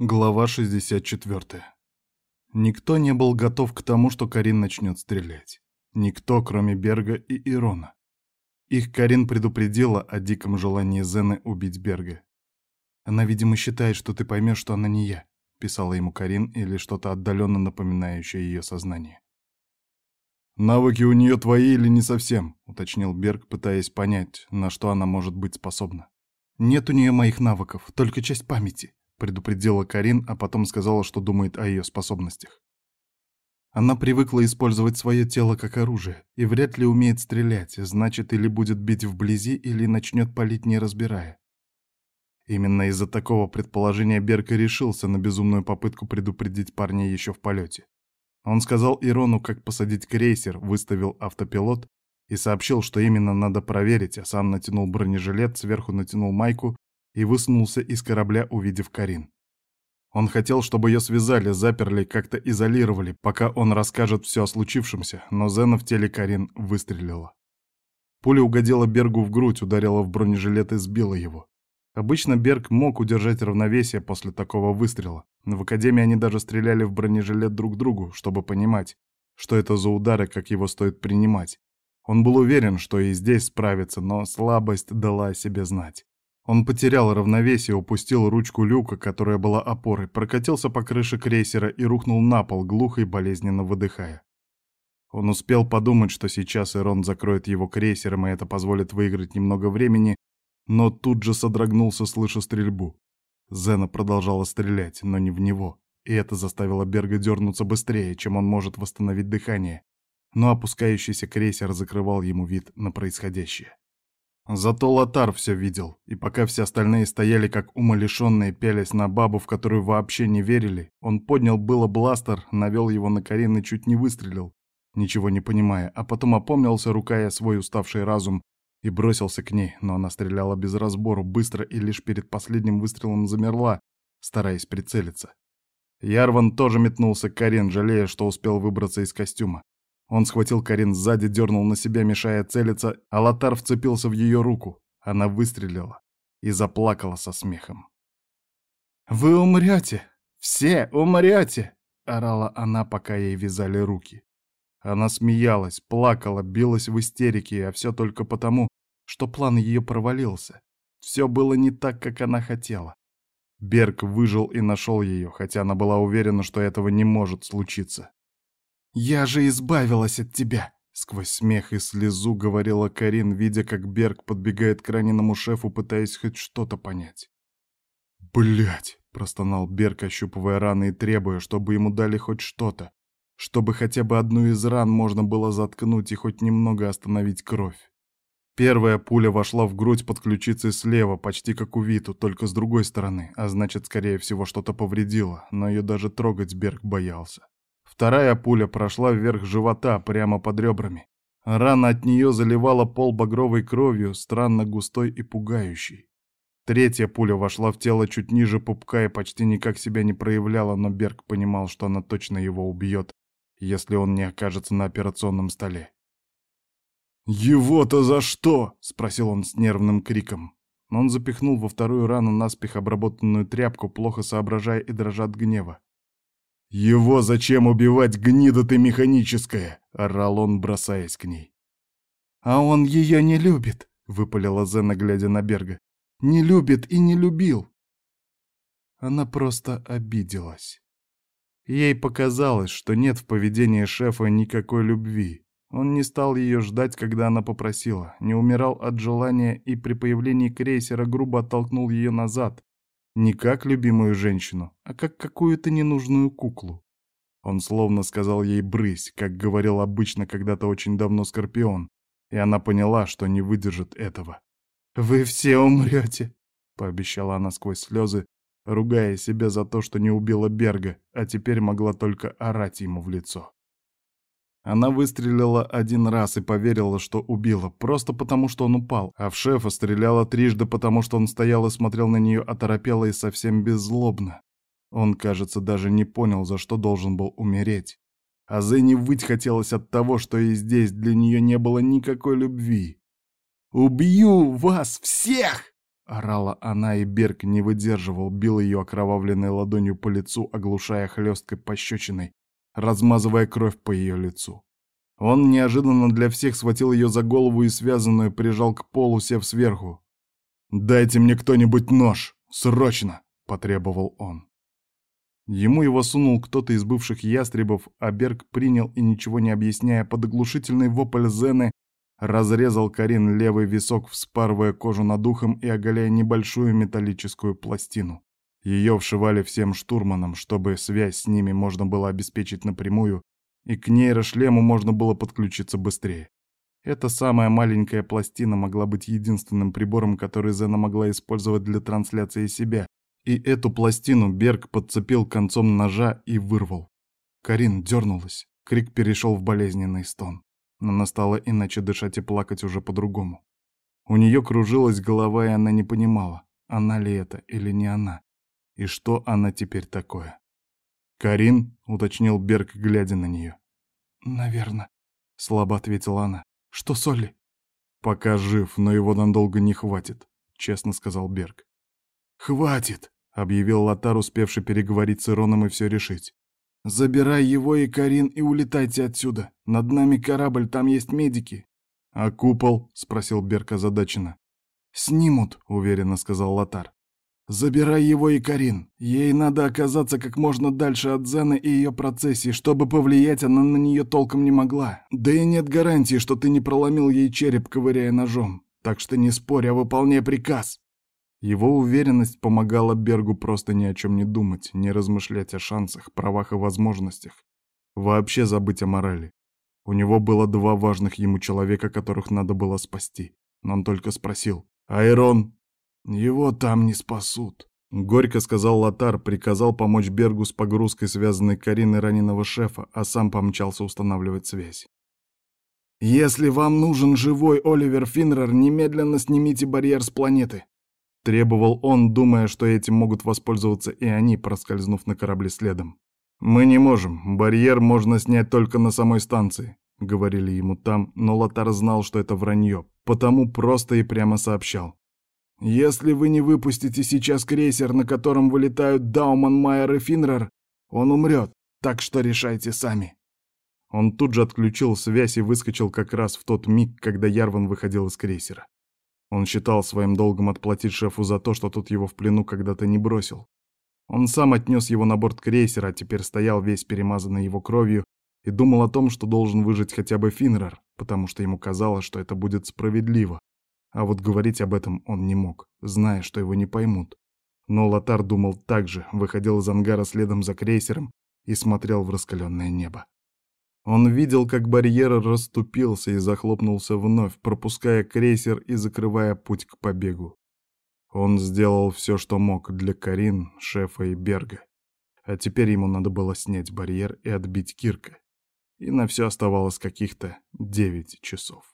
Глава 64. Никто не был готов к тому, что Карин начнет стрелять. Никто, кроме Берга и Ирона. Их Карин предупредила о диком желании Зены убить Берга. «Она, видимо, считает, что ты поймешь, что она не я», — писала ему Карин или что-то отдаленно напоминающее ее сознание. «Навыки у нее твои или не совсем?» — уточнил Берг, пытаясь понять, на что она может быть способна. «Нет у нее моих навыков, только часть памяти», предупредила Карин, а потом сказала, что думает о ее способностях. Она привыкла использовать свое тело как оружие и вряд ли умеет стрелять, значит, или будет бить вблизи, или начнет палить, не разбирая. Именно из-за такого предположения Берка решился на безумную попытку предупредить парня еще в полете. Он сказал Ирону, как посадить крейсер, выставил автопилот и сообщил, что именно надо проверить, а сам натянул бронежилет, сверху натянул майку и высунулся из корабля, увидев Карин. Он хотел, чтобы ее связали, заперли, как-то изолировали, пока он расскажет все о случившемся, но Зена в теле Карин выстрелила. Пуля угодила Бергу в грудь, ударила в бронежилет и сбила его. Обычно Берг мог удержать равновесие после такого выстрела, но в Академии они даже стреляли в бронежилет друг другу, чтобы понимать, что это за удары, как его стоит принимать. Он был уверен, что и здесь справится, но слабость дала о себе знать. Он потерял равновесие, упустил ручку люка, которая была опорой, прокатился по крыше крейсера и рухнул на пол, глухо и болезненно выдыхая. Он успел подумать, что сейчас Ирон закроет его крейсером, и это позволит выиграть немного времени, но тут же содрогнулся, слыша стрельбу. Зена продолжала стрелять, но не в него, и это заставило Берга дернуться быстрее, чем он может восстановить дыхание, но опускающийся крейсер закрывал ему вид на происходящее. Зато Лотар все видел, и пока все остальные стояли как умалишенные, пялись на бабу, в которую вообще не верили, он поднял было бластер, навел его на Карин и чуть не выстрелил, ничего не понимая, а потом опомнился, рукая свой уставший разум, и бросился к ней, но она стреляла без разбору, быстро и лишь перед последним выстрелом замерла, стараясь прицелиться. Ярван тоже метнулся к Карин, жалея, что успел выбраться из костюма. Он схватил Карин сзади, дернул на себя, мешая целиться, а Лотар вцепился в ее руку. Она выстрелила и заплакала со смехом. «Вы умрете! Все умрете!» — орала она, пока ей вязали руки. Она смеялась, плакала, билась в истерике, а все только потому, что план ее провалился. Все было не так, как она хотела. Берг выжил и нашел ее, хотя она была уверена, что этого не может случиться. «Я же избавилась от тебя!» Сквозь смех и слезу говорила Карин, видя, как Берг подбегает к раненому шефу, пытаясь хоть что-то понять. Блять! простонал Берг, ощупывая раны и требуя, чтобы ему дали хоть что-то, чтобы хотя бы одну из ран можно было заткнуть и хоть немного остановить кровь. Первая пуля вошла в грудь под ключицей слева, почти как у Виту, только с другой стороны, а значит, скорее всего, что-то повредило, но ее даже трогать Берг боялся. Вторая пуля прошла вверх живота, прямо под ребрами. Рана от нее заливала пол багровой кровью, странно густой и пугающей. Третья пуля вошла в тело чуть ниже пупка и почти никак себя не проявляла, но Берг понимал, что она точно его убьет, если он не окажется на операционном столе. «Его-то за что?» — спросил он с нервным криком. Он запихнул во вторую рану наспех обработанную тряпку, плохо соображая и дрожа от гнева. «Его зачем убивать, гнида ты механическая?» — орал он, бросаясь к ней. «А он ее не любит», — выпалила Зена, глядя на Берга. «Не любит и не любил». Она просто обиделась. Ей показалось, что нет в поведении шефа никакой любви. Он не стал ее ждать, когда она попросила, не умирал от желания и при появлении крейсера грубо оттолкнул ее назад, не как любимую женщину, а как какую-то ненужную куклу. Он словно сказал ей «брысь», как говорил обычно когда-то очень давно Скорпион, и она поняла, что не выдержит этого. «Вы все умрете», — пообещала она сквозь слезы, ругая себя за то, что не убила Берга, а теперь могла только орать ему в лицо. Она выстрелила один раз и поверила, что убила, просто потому, что он упал, а в шефа стреляла трижды, потому что он стоял и смотрел на нее оторопело и совсем беззлобно. Он, кажется, даже не понял, за что должен был умереть. А Зене выть хотелось от того, что и здесь для нее не было никакой любви. «Убью вас всех!» Орала она, и Берг не выдерживал, бил ее окровавленной ладонью по лицу, оглушая хлесткой пощечиной, размазывая кровь по ее лицу. Он неожиданно для всех схватил ее за голову и связанную прижал к полу, сев сверху. «Дайте мне кто-нибудь нож! Срочно!» — потребовал он. Ему его сунул кто-то из бывших ястребов, а Берг принял и, ничего не объясняя, под оглушительный вопль Зены разрезал Карин левый висок, вспарывая кожу над ухом и оголяя небольшую металлическую пластину. Ее вшивали всем штурманам, чтобы связь с ними можно было обеспечить напрямую, и к нейрошлему можно было подключиться быстрее. Эта самая маленькая пластина могла быть единственным прибором, который Зена могла использовать для трансляции себя, и эту пластину Берг подцепил концом ножа и вырвал. Карин дернулась, крик перешел в болезненный стон. Она стала иначе дышать и плакать уже по-другому. У нее кружилась голова, и она не понимала, она ли это или не она. И что она теперь такое? «Карин?» — уточнил Берг, глядя на нее. «Наверно», — слабо ответила она. «Что с Олли?» «Пока жив, но его надолго не хватит», — честно сказал Берг. «Хватит!» — объявил Лотар, успевший переговорить с Ироном и все решить. «Забирай его и Карин и улетайте отсюда. Над нами корабль, там есть медики». «А купол?» — спросил Берг озадаченно. «Снимут», — уверенно сказал Лотар. «Забирай его и Карин. Ей надо оказаться как можно дальше от Зены и ее процессии, чтобы повлиять она на нее толком не могла. Да и нет гарантии, что ты не проломил ей череп, ковыряя ножом. Так что не спорь, а выполняй приказ». Его уверенность помогала Бергу просто ни о чем не думать, не размышлять о шансах, правах и возможностях. Вообще забыть о морали. У него было два важных ему человека, которых надо было спасти. Но он только спросил «Айрон?» «Его там не спасут», — горько сказал Лотар, приказал помочь Бергу с погрузкой связанной Кариной раненого шефа, а сам помчался устанавливать связь. «Если вам нужен живой Оливер Финнер, немедленно снимите барьер с планеты. Требовал он, думая, что этим могут воспользоваться и они, проскользнув на корабле следом. «Мы не можем. Барьер можно снять только на самой станции», — говорили ему там, но Лотар знал, что это вранье, потому просто и прямо сообщал. «Если вы не выпустите сейчас крейсер, на котором вылетают Дауман, Майер и Финрер, он умрет, так что решайте сами». Он тут же отключил связь и выскочил как раз в тот миг, когда Ярван выходил из крейсера. Он считал своим долгом отплатить шефу за то, что тот его в плену когда-то не бросил. Он сам отнес его на борт крейсера, а теперь стоял весь перемазанный его кровью и думал о том, что должен выжить хотя бы Финнерер, потому что ему казалось, что это будет справедливо. А вот говорить об этом он не мог, зная, что его не поймут. Но Лотар думал так же, выходил из ангара следом за крейсером и смотрел в раскаленное небо. Он видел, как барьер расступился и захлопнулся вновь, пропуская крейсер и закрывая путь к побегу. Он сделал все, что мог для Карин, шефа и Берга. А теперь ему надо было снять барьер и отбить Кирка. И на все оставалось каких-то девять часов.